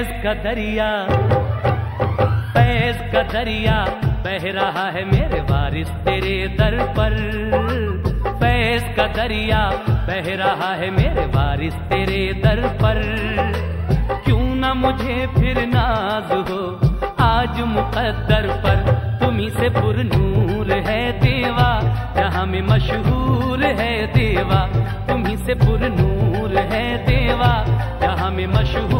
फैज का दरिया फैज का दरिया बह रहा है मेरे वारिस तेरे दर पर। फैज का दरिया बह रहा है मेरे वारिस तेरे दर पर। क्यों ना मुझे फिर नाज हो आज मुकद्दर पर? तुम्ही से पुरनूर है देवा, जहाँ में मशहूर है देवा। तुम्ही से पुरनूर है देवा, जहाँ में मशहूर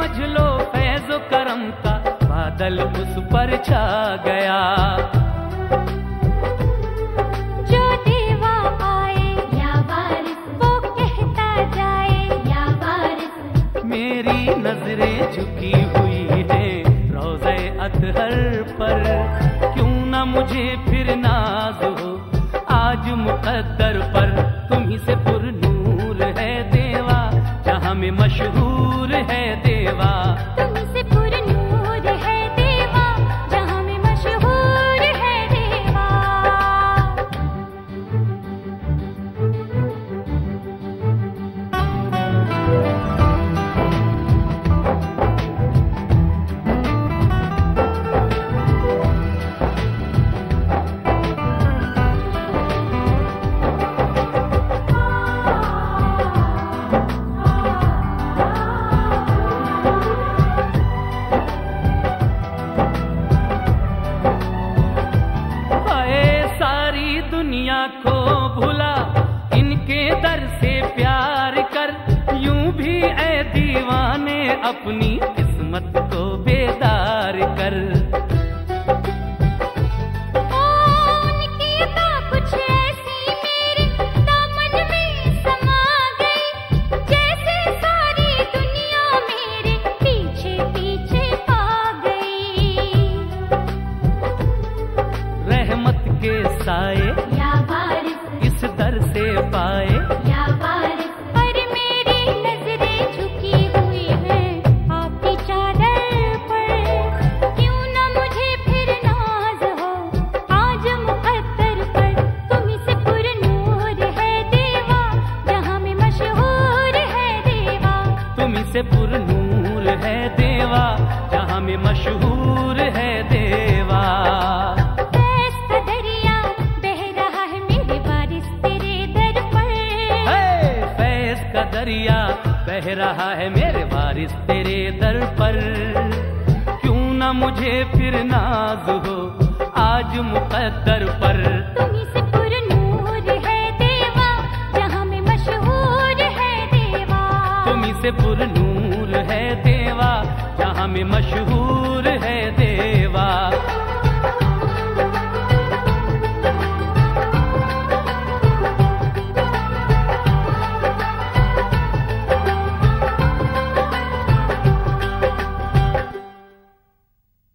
समझ लो फैजो करम का बादल उस पर छा गया। जो देवा आए या वारिस वो कहता जाए या वारिस। मेरी नज़रें झुकी हुई है रोज़े अतहर पर। क्यों ना मुझे फिर नाज हो आज मुकद्दर पर? तुम्ही से देवा से प्यार कर यूँ भी ऐ दीवाने अपनी है देवा जहाँ में मशहूर है देवा। का दरिया बह रहा है मेरे वारिस तेरे दर पर। है फैज का दरिया बह रहा है मेरे वारिस तेरे दर पर। क्यों ना मुझे फिर नाज हो आज मुकद्दर पर? है देवा जहाँ में मशहूर है देवा।